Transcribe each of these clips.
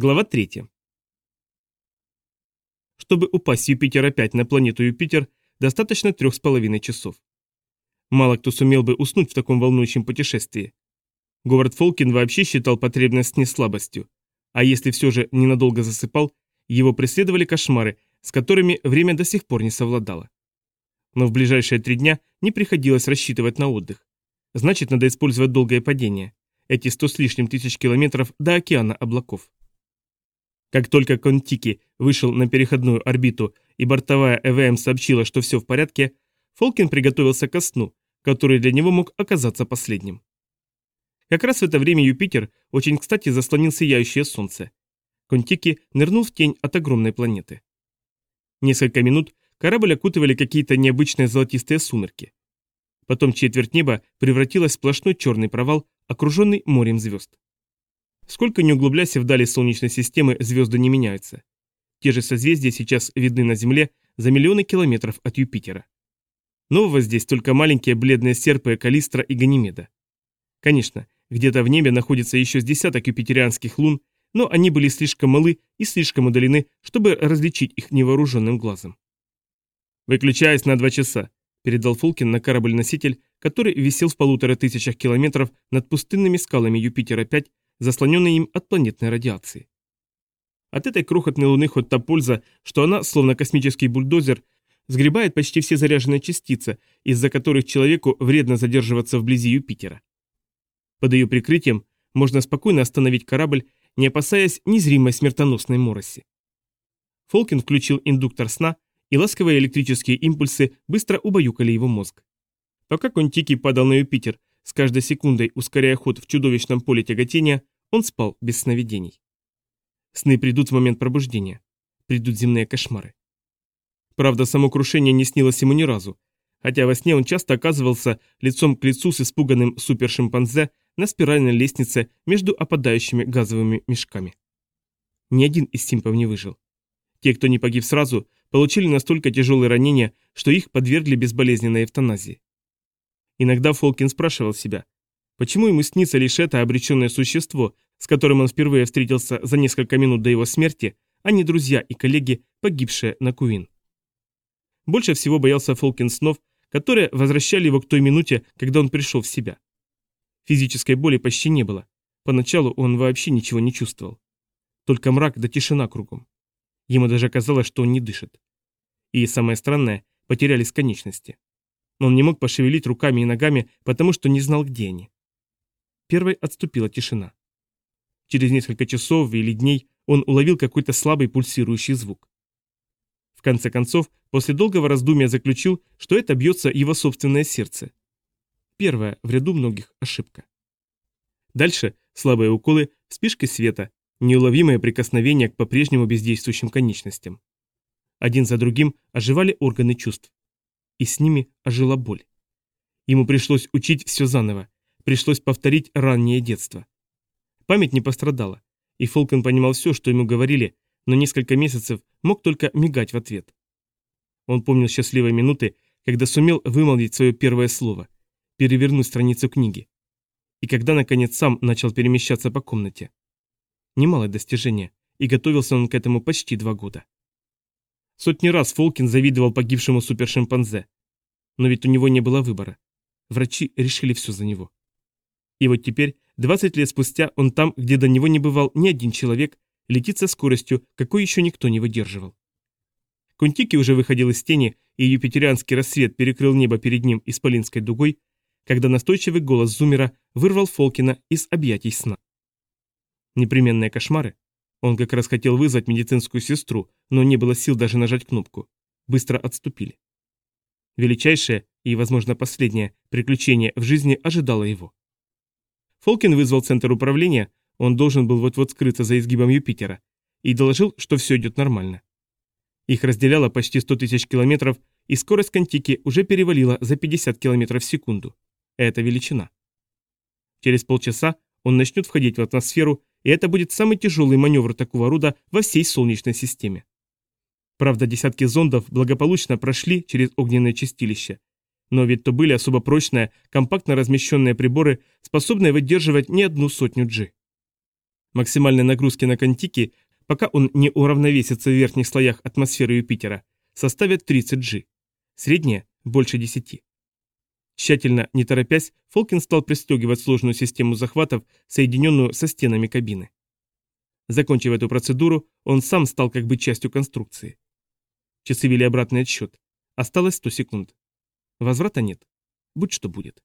Глава 3. Чтобы упасть с Юпитера опять на планету Юпитер, достаточно трех с половиной часов. Мало кто сумел бы уснуть в таком волнующем путешествии. Говард Фолкин вообще считал потребность не слабостью, а если все же ненадолго засыпал, его преследовали кошмары, с которыми время до сих пор не совладало. Но в ближайшие три дня не приходилось рассчитывать на отдых. Значит, надо использовать долгое падение. Эти сто с лишним тысяч километров до океана облаков. Как только Контики вышел на переходную орбиту и бортовая ЭВМ сообщила, что все в порядке, Фолкин приготовился ко сну, который для него мог оказаться последним. Как раз в это время Юпитер очень кстати заслонил сияющее солнце. Контики нырнул в тень от огромной планеты. Несколько минут корабль окутывали какие-то необычные золотистые сумерки. Потом четверть неба превратилась в сплошной черный провал, окруженный морем звезд. Сколько ни углубляйся вдали Солнечной системы, звезды не меняются. Те же созвездия сейчас видны на Земле за миллионы километров от Юпитера. Нового здесь только маленькие бледные серпы Калистра и Ганимеда. Конечно, где-то в небе находится еще с десяток юпитерианских лун, но они были слишком малы и слишком удалены, чтобы различить их невооруженным глазом. «Выключаюсь на два часа», – передал Фулкин на корабль-носитель, который висел в полутора тысячах километров над пустынными скалами Юпитера-5 заслоненной им от планетной радиации. От этой крохотной луны хоть та польза, что она, словно космический бульдозер, сгребает почти все заряженные частицы, из-за которых человеку вредно задерживаться вблизи Юпитера. Под ее прикрытием можно спокойно остановить корабль, не опасаясь незримой смертоносной мороси. Фолкин включил индуктор сна, и ласковые электрические импульсы быстро убаюкали его мозг. Пока Контики падал на Юпитер, с каждой секундой ускоряя ход в чудовищном поле тяготения, он спал без сновидений. Сны придут в момент пробуждения. Придут земные кошмары. Правда, само крушение не снилось ему ни разу, хотя во сне он часто оказывался лицом к лицу с испуганным супершимпанзе на спиральной лестнице между опадающими газовыми мешками. Ни один из симпов не выжил. Те, кто не погиб сразу, получили настолько тяжелые ранения, что их подвергли безболезненной эвтаназии. Иногда Фолкин спрашивал себя, почему ему снится лишь это обреченное существо, с которым он впервые встретился за несколько минут до его смерти, а не друзья и коллеги, погибшие на Куин. Больше всего боялся Фолкин снов, которые возвращали его к той минуте, когда он пришел в себя. Физической боли почти не было. Поначалу он вообще ничего не чувствовал. Только мрак да тишина кругом. Ему даже казалось, что он не дышит. И самое странное, потерялись конечности но он не мог пошевелить руками и ногами, потому что не знал, где они. Первой отступила тишина. Через несколько часов или дней он уловил какой-то слабый пульсирующий звук. В конце концов, после долгого раздумья заключил, что это бьется его собственное сердце. Первая в ряду многих ошибка. Дальше слабые уколы, вспышки света, неуловимое прикосновение к по-прежнему бездействующим конечностям. Один за другим оживали органы чувств и с ними ожила боль. Ему пришлось учить все заново, пришлось повторить раннее детство. Память не пострадала, и Фолкон понимал все, что ему говорили, но несколько месяцев мог только мигать в ответ. Он помнил счастливые минуты, когда сумел вымолвить свое первое слово, перевернуть страницу книги. И когда, наконец, сам начал перемещаться по комнате. Немалое достижение, и готовился он к этому почти два года. Сотни раз Фолкин завидовал погибшему супершимпанзе. Но ведь у него не было выбора. Врачи решили все за него. И вот теперь, 20 лет спустя, он там, где до него не бывал ни один человек, летит со скоростью, какой еще никто не выдерживал. Кунтики уже выходил из тени, и юпитерианский рассвет перекрыл небо перед ним исполинской дугой, когда настойчивый голос Зумера вырвал Фолкина из объятий сна. Непременные кошмары, он как раз хотел вызвать медицинскую сестру, но не было сил даже нажать кнопку. Быстро отступили. Величайшее и, возможно, последнее приключение в жизни ожидало его. Фолкин вызвал центр управления, он должен был вот-вот скрыться за изгибом Юпитера, и доложил, что все идет нормально. Их разделяло почти 100 тысяч километров, и скорость Контики уже перевалила за 50 километров в секунду. Это величина. Через полчаса он начнет входить в атмосферу и это будет самый тяжелый маневр такого рода во всей Солнечной системе. Правда, десятки зондов благополучно прошли через огненное чистилище. Но ведь то были особо прочные, компактно размещенные приборы, способные выдерживать не одну сотню G. Максимальной нагрузки на Контики, пока он не уравновесится в верхних слоях атмосферы Юпитера, составят 30 G. Средняя – больше 10. Тщательно, не торопясь, Фолкин стал пристегивать сложную систему захватов, соединенную со стенами кабины. Закончив эту процедуру, он сам стал как бы частью конструкции. Часы вели обратный отсчет. Осталось 100 секунд. Возврата нет. Будь что будет.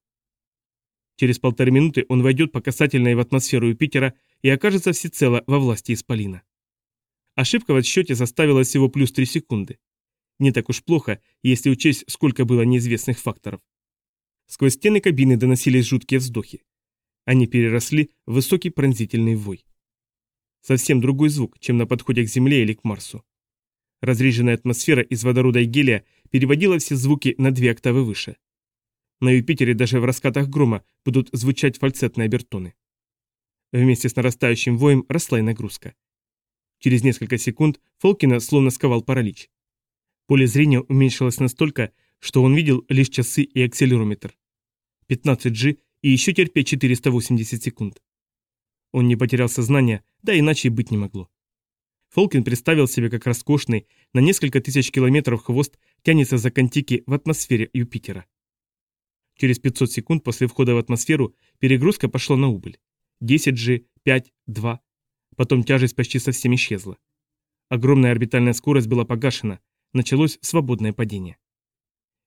Через полторы минуты он войдет по касательной в атмосферу Юпитера и окажется всецело во власти Исполина. Ошибка в отсчете составила всего плюс 3 секунды. Не так уж плохо, если учесть, сколько было неизвестных факторов. Сквозь стены кабины доносились жуткие вздохи. Они переросли в высокий пронзительный вой. Совсем другой звук, чем на подходе к Земле или к Марсу. Разреженная атмосфера из водорода и гелия переводила все звуки на две октавы выше. На Юпитере даже в раскатах грома будут звучать фальцетные обертоны. Вместе с нарастающим воем росла и нагрузка. Через несколько секунд Фолкина словно сковал паралич. Поле зрения уменьшилось настолько, что он видел лишь часы и акселерометр. 15G и еще терпеть 480 секунд. Он не потерял сознание, да иначе и быть не могло. Фолкин представил себе, как роскошный, на несколько тысяч километров хвост тянется за контики в атмосфере Юпитера. Через 500 секунд после входа в атмосферу перегрузка пошла на убыль. 10G, 5, 2. Потом тяжесть почти совсем исчезла. Огромная орбитальная скорость была погашена, началось свободное падение.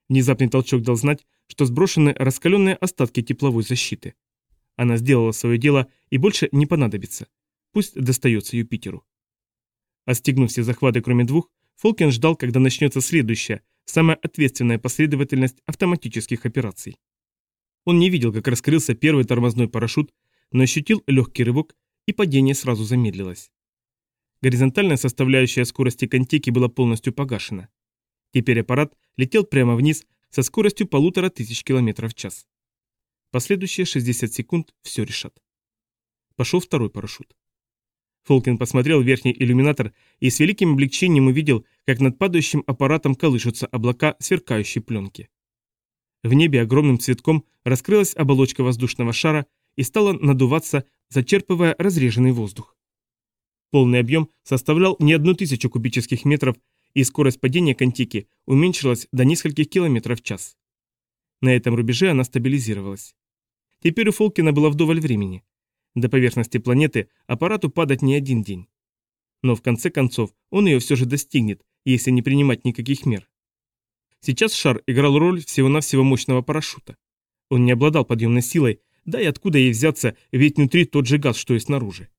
Внезапный толчок дал знать, что сброшены раскаленные остатки тепловой защиты. Она сделала свое дело и больше не понадобится. Пусть достается Юпитеру. Остегнув все захваты, кроме двух, Фолкен ждал, когда начнется следующая, самая ответственная последовательность автоматических операций. Он не видел, как раскрылся первый тормозной парашют, но ощутил легкий рывок, и падение сразу замедлилось. Горизонтальная составляющая скорости контики была полностью погашена. Теперь аппарат летел прямо вниз со скоростью полутора тысяч километров в час. Последующие 60 секунд все решат. Пошел второй парашют. Фолкин посмотрел верхний иллюминатор и с великим облегчением увидел, как над падающим аппаратом колышутся облака сверкающей пленки. В небе огромным цветком раскрылась оболочка воздушного шара и стала надуваться, зачерпывая разреженный воздух. Полный объем составлял не одну тысячу кубических метров и скорость падения Контики уменьшилась до нескольких километров в час. На этом рубеже она стабилизировалась. Теперь у Фолкина было вдоволь времени. До поверхности планеты аппарату падать не один день. Но в конце концов он ее все же достигнет, если не принимать никаких мер. Сейчас шар играл роль всего-навсего мощного парашюта. Он не обладал подъемной силой, да и откуда ей взяться, ведь внутри тот же газ, что и снаружи.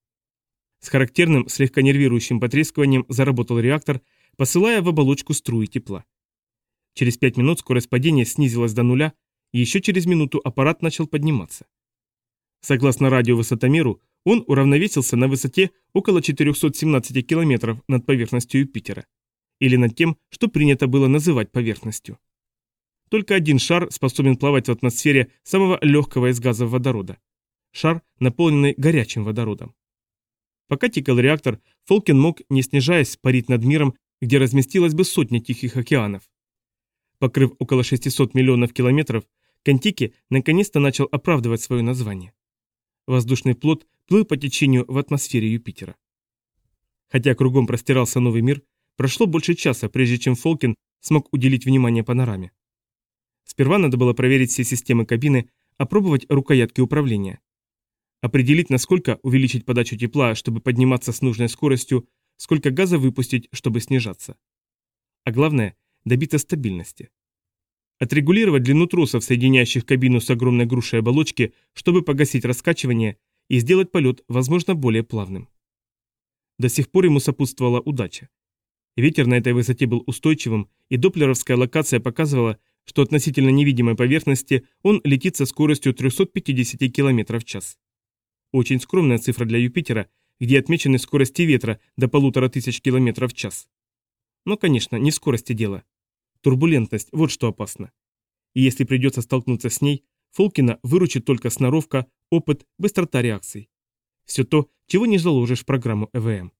С характерным, слегка нервирующим потрескиванием заработал реактор, посылая в оболочку струи тепла. Через пять минут скорость падения снизилась до нуля, и еще через минуту аппарат начал подниматься. Согласно радиовысотомеру, он уравновесился на высоте около 417 километров над поверхностью Юпитера, или над тем, что принято было называть поверхностью. Только один шар способен плавать в атмосфере самого легкого из газов водорода. Шар, наполненный горячим водородом. Пока тикал реактор, Фолкин мог, не снижаясь, парить над миром где разместилась бы сотня тихих океанов. Покрыв около 600 миллионов километров, Контики наконец-то начал оправдывать свое название. Воздушный плод плыл по течению в атмосфере Юпитера. Хотя кругом простирался новый мир, прошло больше часа, прежде чем Фолкин смог уделить внимание панораме. Сперва надо было проверить все системы кабины, опробовать рукоятки управления. Определить, насколько увеличить подачу тепла, чтобы подниматься с нужной скоростью, сколько газа выпустить, чтобы снижаться. А главное – добиться стабильности. Отрегулировать длину тросов, соединяющих кабину с огромной грушей оболочки, чтобы погасить раскачивание и сделать полет, возможно, более плавным. До сих пор ему сопутствовала удача. Ветер на этой высоте был устойчивым, и доплеровская локация показывала, что относительно невидимой поверхности он летит со скоростью 350 км в час. Очень скромная цифра для Юпитера, где отмечены скорости ветра до полутора тысяч километров в час. Но, конечно, не скорости дело. Турбулентность – вот что опасно. И если придется столкнуться с ней, Фолкина выручит только сноровка, опыт, быстрота реакций. Все то, чего не заложишь в программу ЭВМ.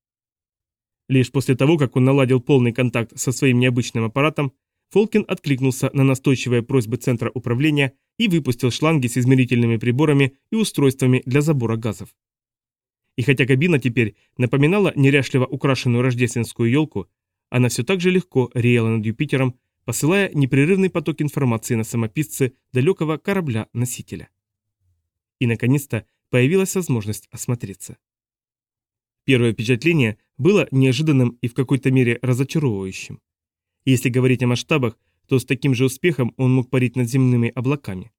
Лишь после того, как он наладил полный контакт со своим необычным аппаратом, Фолкин откликнулся на настойчивые просьбы Центра управления и выпустил шланги с измерительными приборами и устройствами для забора газов. И хотя кабина теперь напоминала неряшливо украшенную рождественскую елку, она все так же легко реяла над Юпитером, посылая непрерывный поток информации на самописцы далекого корабля-носителя. И, наконец-то, появилась возможность осмотреться. Первое впечатление было неожиданным и в какой-то мере разочаровывающим. Если говорить о масштабах, то с таким же успехом он мог парить над земными облаками.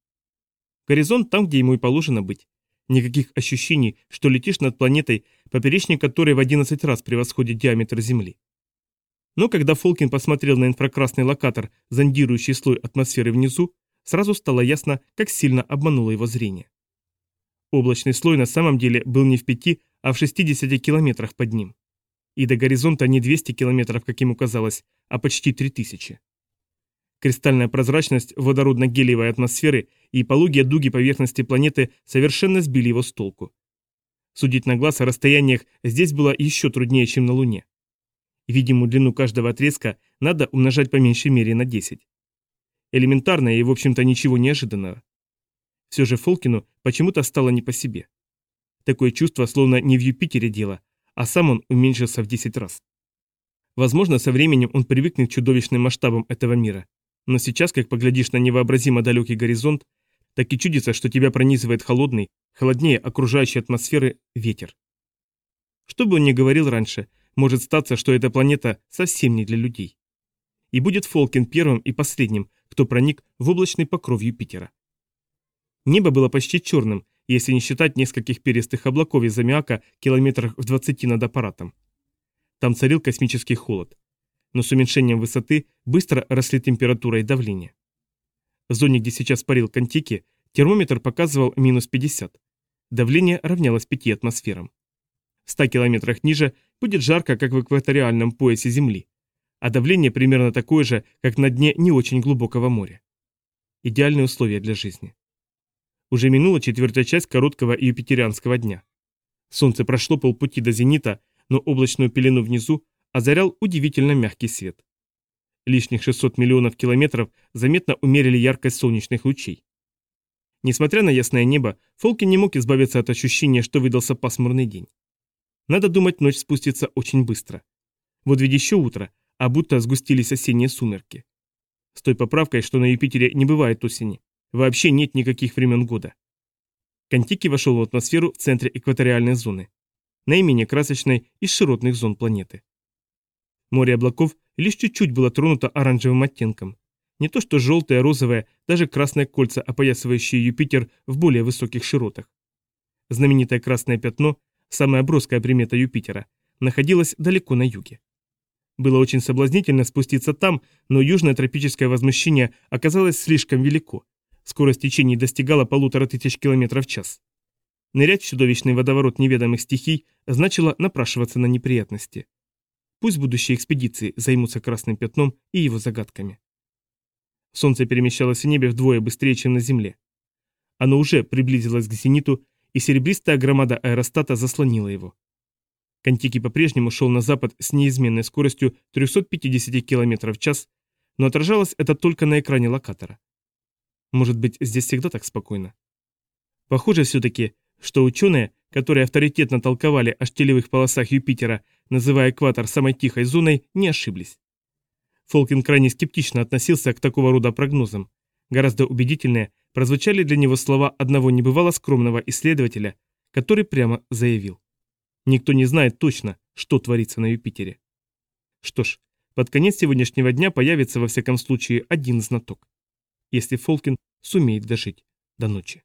Горизонт там, где ему и положено быть. Никаких ощущений, что летишь над планетой, поперечник которой в 11 раз превосходит диаметр Земли. Но когда Фолкин посмотрел на инфракрасный локатор, зондирующий слой атмосферы внизу, сразу стало ясно, как сильно обмануло его зрение. Облачный слой на самом деле был не в пяти, а в 60 километрах под ним. И до горизонта не 200 километров, как ему казалось, а почти 3000. Кристальная прозрачность водородно-гелиевой атмосферы и пологие дуги поверхности планеты совершенно сбили его с толку. Судить на глаз о расстояниях здесь было еще труднее, чем на Луне. Видимую длину каждого отрезка надо умножать по меньшей мере на 10. Элементарно и, в общем-то, ничего неожиданного. Все же Фолкину почему-то стало не по себе. Такое чувство, словно не в Юпитере дело, а сам он уменьшился в 10 раз. Возможно, со временем он привыкнет к чудовищным масштабам этого мира. Но сейчас, как поглядишь на невообразимо далекий горизонт, так и чудится, что тебя пронизывает холодный, холоднее окружающей атмосферы ветер. Что бы он ни говорил раньше, может статься, что эта планета совсем не для людей. И будет Фолкин первым и последним, кто проник в облачный покров Юпитера. Небо было почти черным, если не считать нескольких перистых облаков из аммиака километрах в 20 над аппаратом. Там царил космический холод. Но с уменьшением высоты быстро росли температура и давление. В зоне, где сейчас парил Контики, термометр показывал минус 50. Давление равнялось 5 атмосферам. В 100 километрах ниже будет жарко, как в экваториальном поясе Земли, а давление примерно такое же, как на дне не очень глубокого моря. Идеальные условия для жизни. Уже минула четвертая часть короткого юпитерианского дня. Солнце прошло полпути до зенита, но облачную пелену внизу озарял удивительно мягкий свет. Лишних 600 миллионов километров заметно умерили яркость солнечных лучей. Несмотря на ясное небо, Фолкин не мог избавиться от ощущения, что выдался пасмурный день. Надо думать, ночь спустится очень быстро. Вот ведь еще утро, а будто сгустились осенние сумерки. С той поправкой, что на Юпитере не бывает осени. Вообще нет никаких времен года. Контики вошел в атмосферу в центре экваториальной зоны, наименее красочной из широтных зон планеты. Море облаков лишь чуть-чуть было тронуто оранжевым оттенком. Не то что желтое, розовое, даже красное кольца, опоясывающие Юпитер в более высоких широтах. Знаменитое красное пятно, самая броская примета Юпитера, находилось далеко на юге. Было очень соблазнительно спуститься там, но южное тропическое возмущение оказалось слишком велико, Скорость течений достигала полутора тысяч километров в час. Нырять в чудовищный водоворот неведомых стихий значило напрашиваться на неприятности. Пусть будущие экспедиции займутся красным пятном и его загадками. Солнце перемещалось в небе вдвое быстрее, чем на Земле. Оно уже приблизилось к зениту, и серебристая громада аэростата заслонила его. Контики по-прежнему шел на запад с неизменной скоростью 350 км в час, но отражалось это только на экране локатора. Может быть, здесь всегда так спокойно? Похоже все-таки, что ученые, которые авторитетно толковали о штилевых полосах Юпитера, называя экватор самой тихой зоной, не ошиблись. Фолкин крайне скептично относился к такого рода прогнозам. Гораздо убедительнее прозвучали для него слова одного небывало скромного исследователя, который прямо заявил. Никто не знает точно, что творится на Юпитере. Что ж, под конец сегодняшнего дня появится во всяком случае один знаток если Фолкин сумеет дожить до ночи.